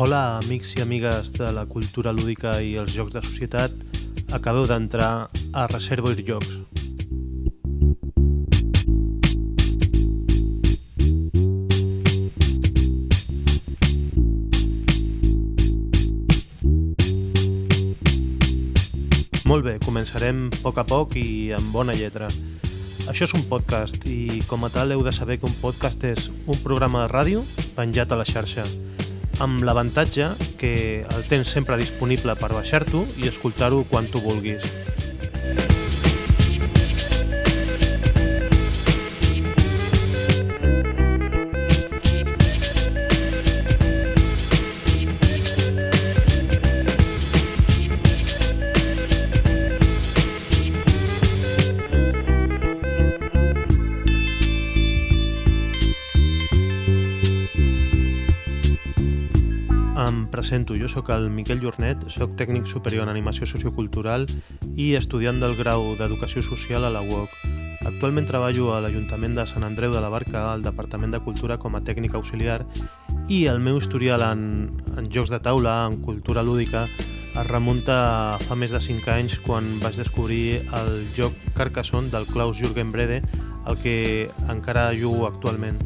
Hola, amics i amigues de la cultura lúdica i els jocs de societat. Acabeu d'entrar a Reservoir Jocs. Molt bé, començarem a poc a poc i amb bona lletra. Això és un podcast i com a tal heu de saber que un podcast és un programa de ràdio penjat a la xarxa amb l'avantatge que el tens sempre disponible per baixar-t'ho i escoltar-ho quan tu vulguis. Presento, jo sóc el Miquel Jornet, sóc tècnic superior en animació sociocultural i estudiant del grau d'Educació Social a la UOC. Actualment treballo a l'Ajuntament de Sant Andreu de la Barca, al Departament de Cultura com a tècnic auxiliar i el meu historial en, en jocs de taula, en cultura lúdica, es remunta fa més de 5 anys quan vaig descobrir el joc Carcassonne del Klaus Jürgen Brede, el que encara jugo actualment.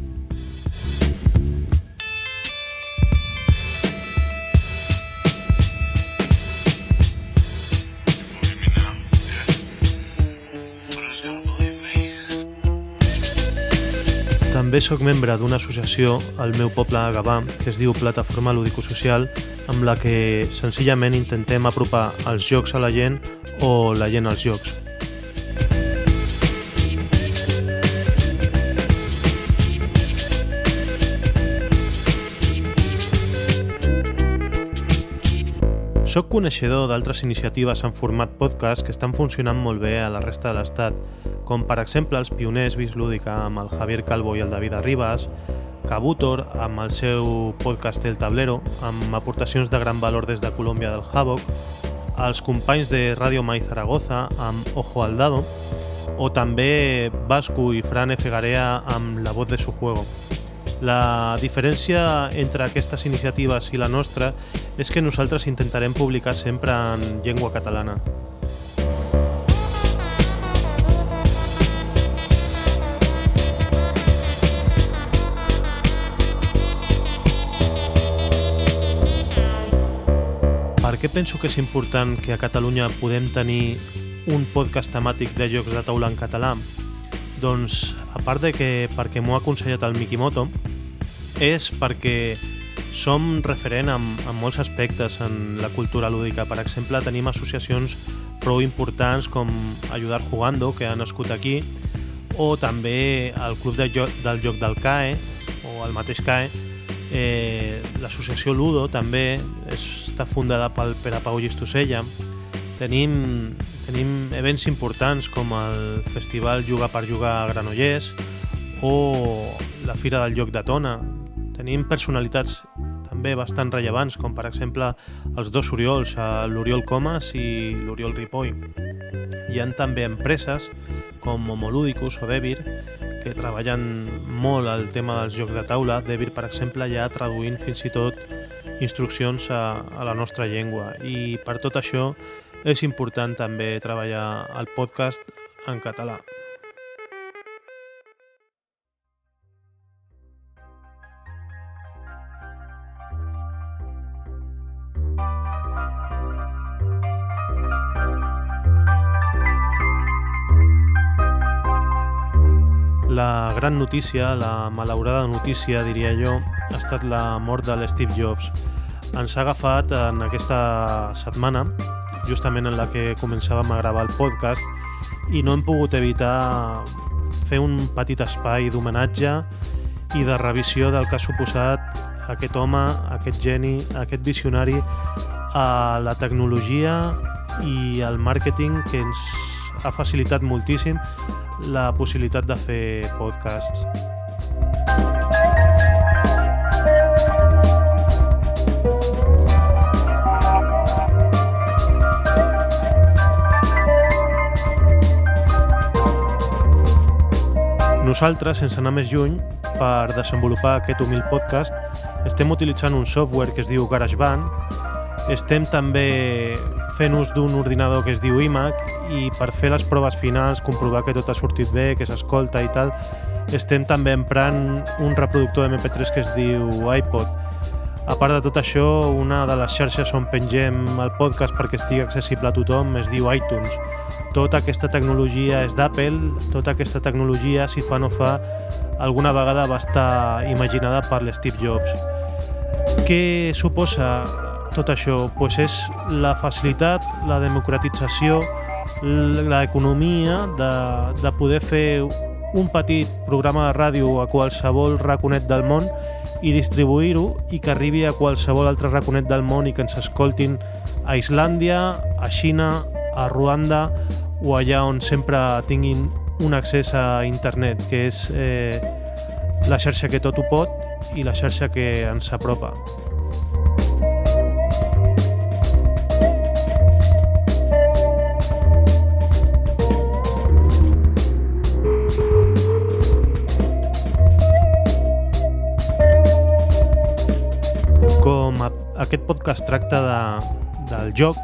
També sóc membre d'una associació al meu poble a Gavà que es diu Plataforma Lúdico-Social amb la que senzillament intentem apropar els jocs a la gent o la gent als jocs. Soc coneixedor d'altres iniciatives en format podcast que estan funcionant molt bé a la resta de l'Estat, com per exemple els pioners Vis Lúdica amb el Javier Calvo i el David Arribas, Cabutor amb el seu podcast El Tablero, amb aportacions de gran valor des de Colòmbia del Havoc, els companys de Radio Mai Zaragoza amb Ojo al Dado, o també Vasco i Fran F. Garea amb La voz de su juego. La diferència entre aquestes iniciatives i la nostra és que nosaltres intentarem publicar sempre en llengua catalana. Per què penso que és important que a Catalunya podem tenir un podcast temàtic de jocs de taula en català? Doncs, a part de que perquè m'ho ha aconsellat el Mikimoto, és perquè som referent en, en molts aspectes en la cultura lúdica. Per exemple, tenim associacions prou importants com Ayudar Jugando, que ha nascut aquí, o també el Club de Joc, del Joc del CAE, o el mateix CAE, eh, l'associació Ludo també està fundada pel Pere Pau Gistosella. Tenim, tenim events importants com el Festival Jugar per Jugar a Granollers o la Fira del Joc de Tona. Tenim personalitats també bastant rellevants, com per exemple els dos Oriols, l'Oriol Comas i l'Oriol Ripoll. Hi han també empreses com Homolúdicus o Devir que treballen molt el tema dels jocs de taula. Devir, per exemple, ja traduint fins i tot instruccions a, a la nostra llengua. I per tot això és important també treballar el podcast en català. La gran notícia, la malaurada notícia, diria jo, ha estat la mort de l'Steve Jobs. Ens ha agafat en aquesta setmana, justament en la que començàvem a gravar el podcast, i no hem pogut evitar fer un petit espai d'homenatge i de revisió del que ha suposat aquest home, aquest geni, aquest visionari a la tecnologia i al màrqueting que ens ha facilitat moltíssim la possibilitat de fer podcasts. Nosaltres, sense anar més lluny, per desenvolupar aquest humil podcast, estem utilitzant un software que es diu GarageBand, estem també fent ús d'un ordinador que es diu iMac i per fer les proves finals, comprovar que tot ha sortit bé, que s'escolta i tal, estem també emprant un reproductor de MP3 que es diu iPod. A part de tot això, una de les xarxes on pengem el podcast perquè estigui accessible a tothom es diu iTunes. Tota aquesta tecnologia és d'Apple, tota aquesta tecnologia, si fa no fa, alguna vegada va estar imaginada per l'Steve Jobs. Què suposa tot això? Pues és la facilitat, la democratització, l'economia de, de poder fer un petit programa de ràdio a qualsevol raconet del món i distribuir-ho i que arribi a qualsevol altre raconet del món i que ens escoltin a Islàndia, a Xina, a Ruanda o allà on sempre tinguin un accés a internet, que és eh, la xarxa que tot ho pot i la xarxa que ens apropa. Aquest podcast tracta de, del joc,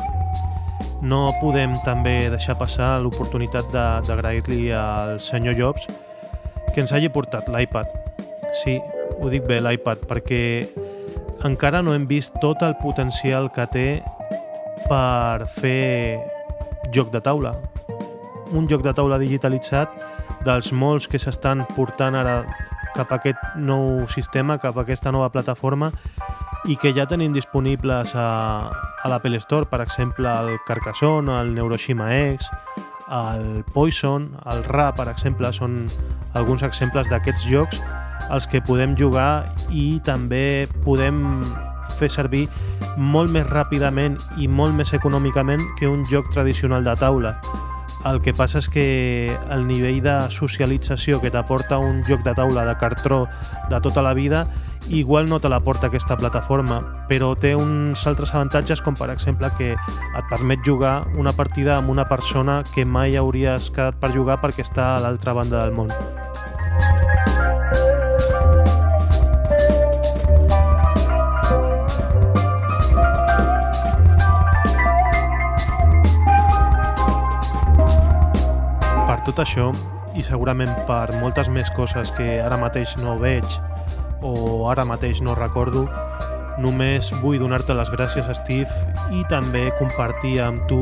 no podem també deixar passar l'oportunitat d'agrair-li al senyor Jobs que ens hagi portat l'iPad. Sí, ho dic bé, l'iPad, perquè encara no hem vist tot el potencial que té per fer joc de taula. Un joc de taula digitalitzat dels molts que s'estan portant ara cap a aquest nou sistema, cap a aquesta nova plataforma i que ja tenim disponibles a, a l'Apple Store, per exemple, el Carcassonne, el Neuroshima X, el Poison, el Ra, per exemple, són alguns exemples d'aquests jocs els que podem jugar i també podem fer servir molt més ràpidament i molt més econòmicament que un joc tradicional de taula. El que passa és que el nivell de socialització que t'aporta un joc de taula de cartró de tota la vida igual no te la porta aquesta plataforma, però té uns altres avantatges com per exemple que et permet jugar una partida amb una persona que mai hauries quedat per jugar perquè està a l'altra banda del món. Tot això, i segurament per moltes més coses que ara mateix no veig o ara mateix no recordo, només vull donar-te les gràcies, Steve, i també compartir amb tu,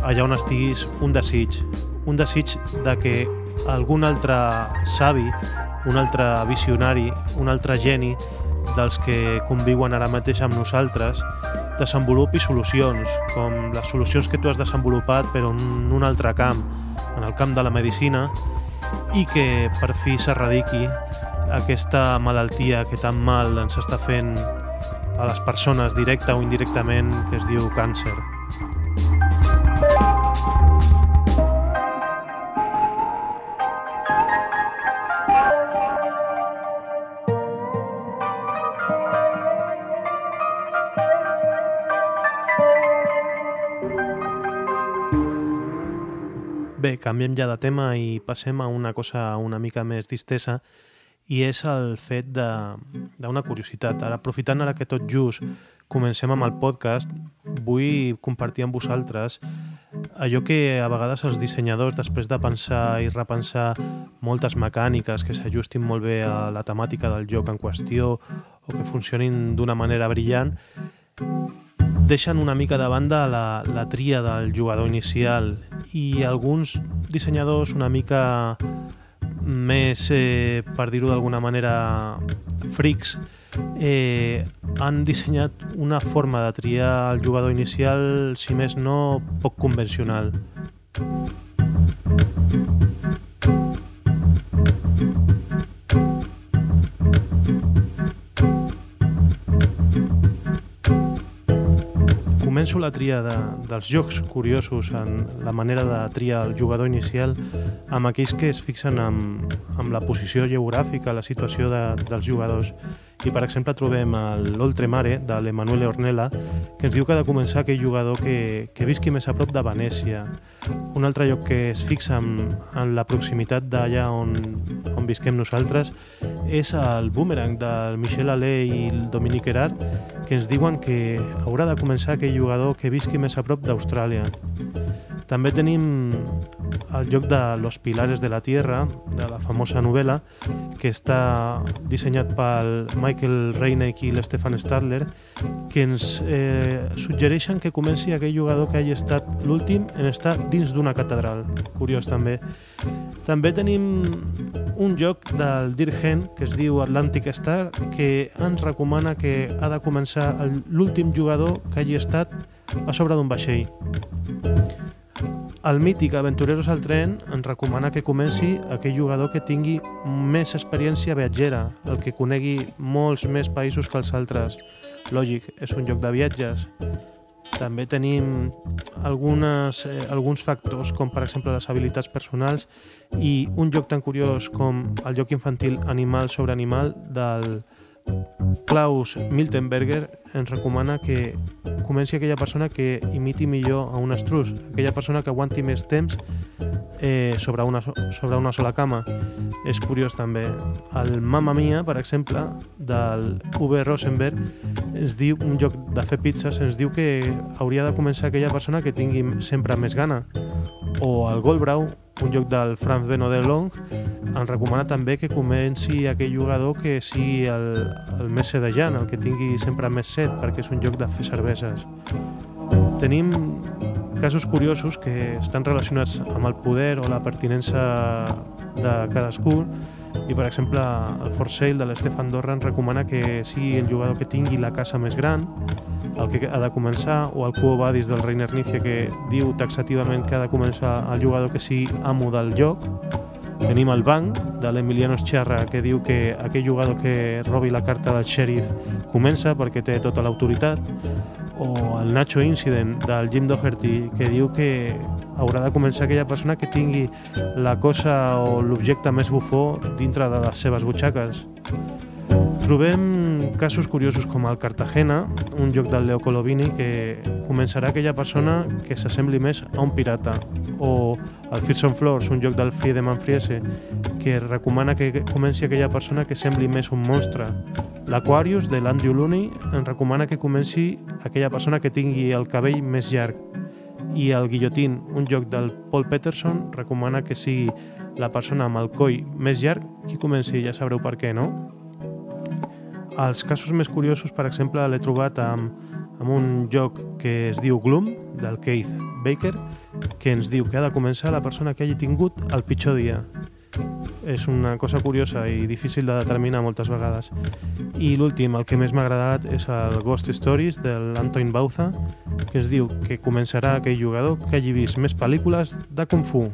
allà on estiguis, un desig. Un desig de que algun altre savi, un altre visionari, un altre geni dels que conviuen ara mateix amb nosaltres, desenvolupi solucions, com les solucions que tu has desenvolupat però en un altre camp, en el camp de la medicina, i que per fi s'erradiqui aquesta malaltia que tan mal ens està fent a les persones directa o indirectament que es diu càncer. Bé, canviem ja de tema i passem a una cosa una mica més distesa, i és el fet d'una curiositat. Ara, aprofitant ara que tot just comencem amb el podcast, vull compartir amb vosaltres allò que a vegades els dissenyadors, després de pensar i repensar moltes mecàniques que s'ajustin molt bé a la temàtica del joc en qüestió o que funcionin d'una manera brillant, deixen una mica de banda la, la tria del jugador inicial i alguns dissenyadors una mica més, eh, per dir-ho d'alguna manera, frics, eh, han dissenyat una forma de triar el jugador inicial, si més no, poc convencional. Començo la tria de, dels jocs curiosos en la manera de triar el jugador inicial amb aquells que es fixen amb, amb la posició geogràfica, la situació de, dels jugadors. I, per exemple, trobem l'Oltremare, de l'Emanuele Ornella, que ens diu que ha de començar aquell jugador que, que visqui més a prop de Venècia. Un altre lloc que es fixa en, en la proximitat d'allà on, on visquem nosaltres, és el Boomerang del Michel Allé i el Dominique Herard, que ens diuen que haurà de començar aquell jugador que visqui més a prop d'Austràlia. També tenim el joc de Los Pilares de la Tierra, de la famosa novel·la, que està dissenyat pel Michael Reineck i l'Stefan Stadler, que ens eh, suggereixen que comenci aquell jugador que hagi estat l'últim en estar dins d'una catedral. Curiós també. També tenim un joc del Dirgen que es diu Atlantic Star que ens recomana que ha de començar l'últim jugador que hagi estat a sobre d'un vaixell. El mític Aventureros al tren ens recomana que comenci aquell jugador que tingui més experiència viatgera, el que conegui molts més països que els altres. Lògic, és un joc de viatges. També tenim algunes, eh, alguns factors, com per exemple les habilitats personals i un joc tan curiós com el joc infantil Animal sobre Animal del Klaus Miltenberger ens recomana que comenci aquella persona que imiti millor a un estrus, aquella persona que aguanti més temps eh, sobre, una, sobre una sola cama. És curiós també. El Mamma Mia, per exemple, del V. Rosenberg, ens diu, un joc de fer pizzas, ens diu que hauria de començar aquella persona que tingui sempre més gana. O el Goldbrau, un joc del Franz Beno de Long, ens recomana també que comenci aquell jugador que sigui el, el més sedejant, el que tingui sempre més set, perquè és un joc de fer cerveses. Tenim casos curiosos que estan relacionats amb el poder o la pertinença de cadascú i per exemple el For Sale de l'Estefan Dorra ens recomana que sigui el jugador que tingui la casa més gran el que ha de començar o el Quo Vadis del Reiner Nícia que diu taxativament que ha de començar el jugador que sigui amo del joc. Tenim el banc de l'Emiliano Scherra que diu que aquell jugador que robi la carta del xèrif comença perquè té tota l'autoritat. O el Nacho Incident del Jim Doherty que diu que haurà de començar aquella persona que tingui la cosa o l'objecte més bufó dintre de les seves butxaques. Trobem casos curiosos com el Cartagena, un joc del Leo Colovini que començarà aquella persona que s'assembli més a un pirata, o el Fearsome Floors, un joc del Friedemann Friese, que recomana que comenci aquella persona que sembli més un monstre. L'Aquarius, de l'Andrew Looney, en recomana que comenci aquella persona que tingui el cabell més llarg. I el Guillotín, un joc del Paul Peterson, recomana que sigui la persona amb el coll més llarg qui comenci, ja sabreu per què, no? Els casos més curiosos, per exemple, l'he trobat amb, amb un joc que es diu Gloom, del Keith Baker, que ens diu que ha de començar la persona que hagi tingut el pitjor dia. És una cosa curiosa i difícil de determinar moltes vegades. I l'últim, el que més m'ha agradat, és el Ghost Stories de l'Antoine Bauza, que es diu que començarà aquell jugador que hagi vist més pel·lícules de Kung Fu.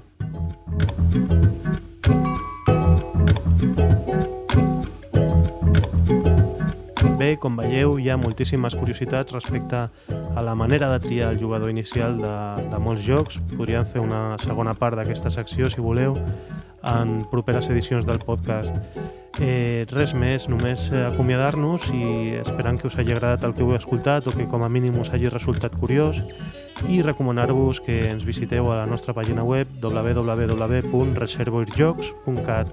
Bé, com veieu, hi ha moltíssimes curiositats respecte a la manera de triar el jugador inicial de, de molts jocs. Podríem fer una segona part d'aquesta secció, si voleu, en properes edicions del podcast. Eh, res més, només acomiadar-nos i esperant que us hagi agradat el que heu escoltat o que com a mínim us hagi resultat curiós i recomanar-vos que ens visiteu a la nostra pàgina web www.reservoirjocs.cat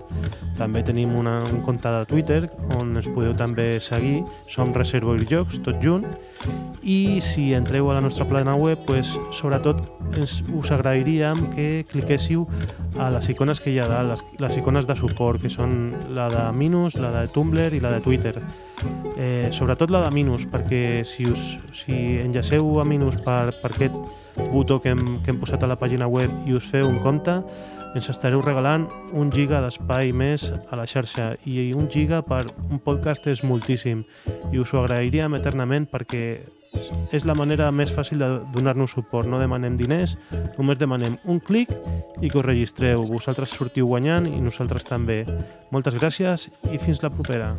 També tenim una, un compte de Twitter on ens podeu també seguir, som Reservoirjocs, tot junt, i si entreu a la nostra plana web, pues, sobretot ens, us agrairíem que cliquéssiu a les icones que hi ha dalt, les, les icones de suport, que són la de Minus, la de Tumblr i la de Twitter eh, sobretot la de Minus, perquè si, us, si enllaceu a Minus per, per aquest botó que hem, que hem posat a la pàgina web i us feu un compte, ens estareu regalant un giga d'espai més a la xarxa i un giga per un podcast és moltíssim i us ho agrairíem eternament perquè és la manera més fàcil de donar-nos suport. No demanem diners, només demanem un clic i que us registreu. Vosaltres sortiu guanyant i nosaltres també. Moltes gràcies i fins la propera.